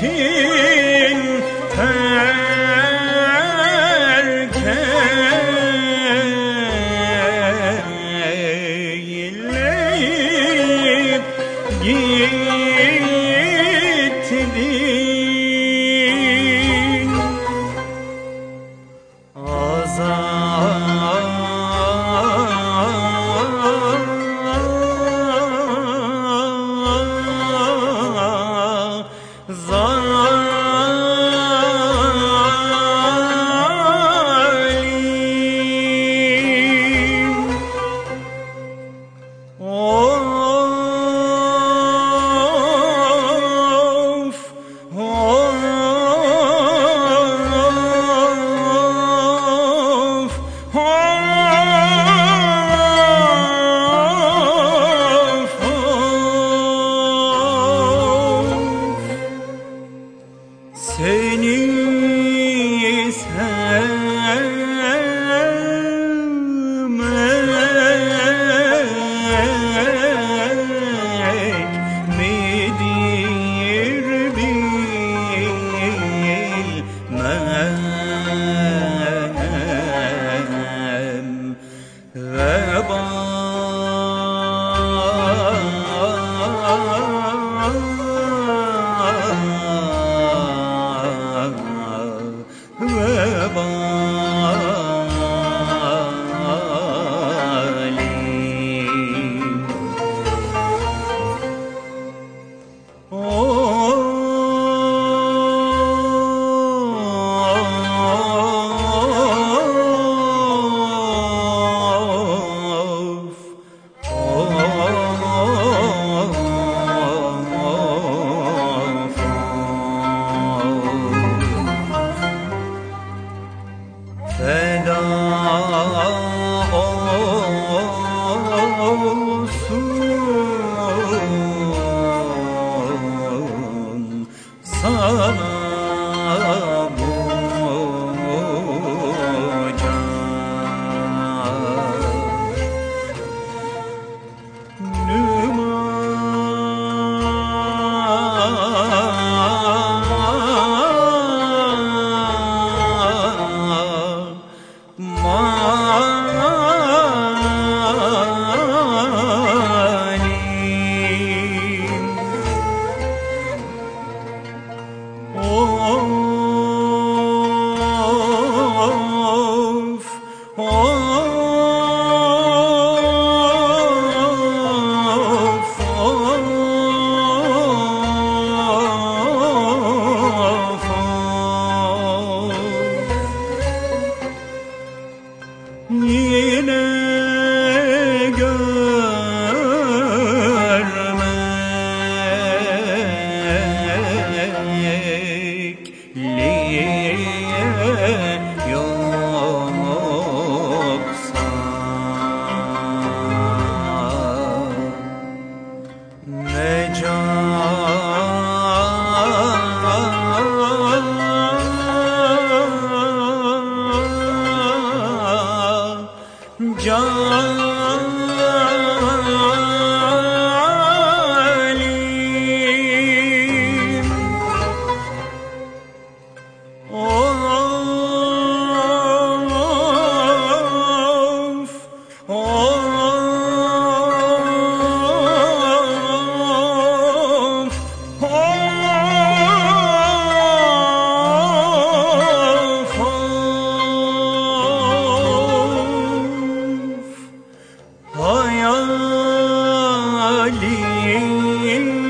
情。gittim علي